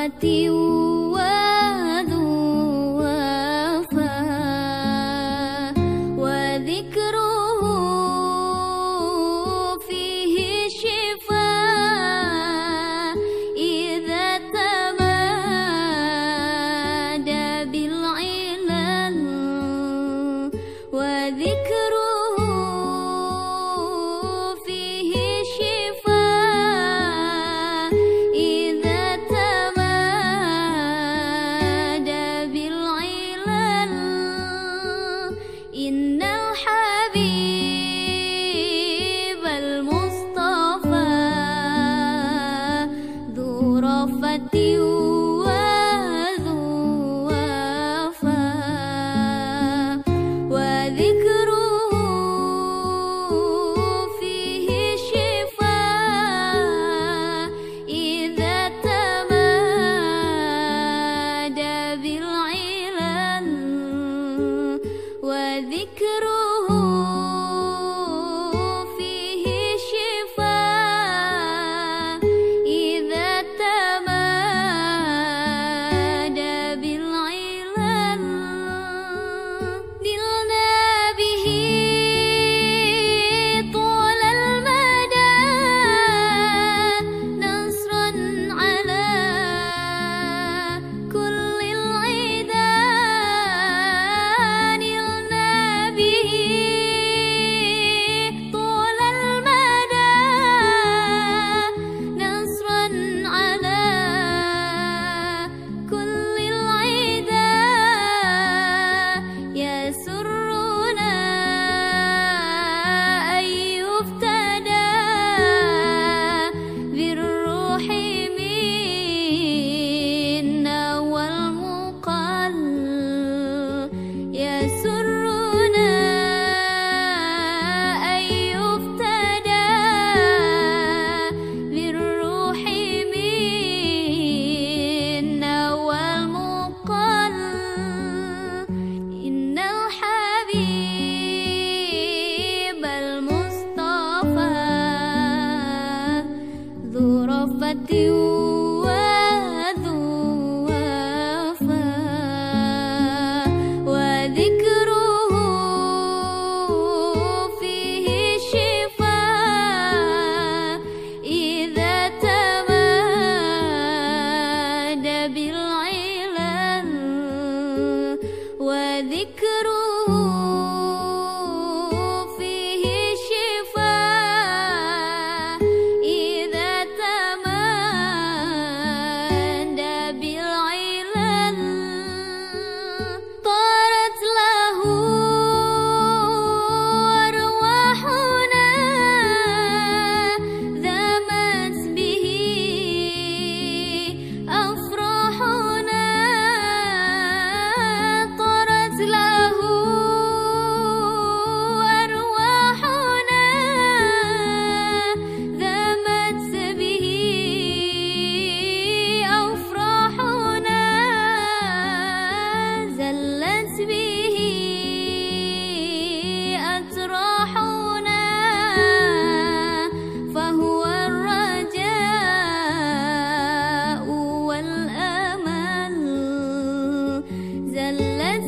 بالعلل 所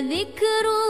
ذكر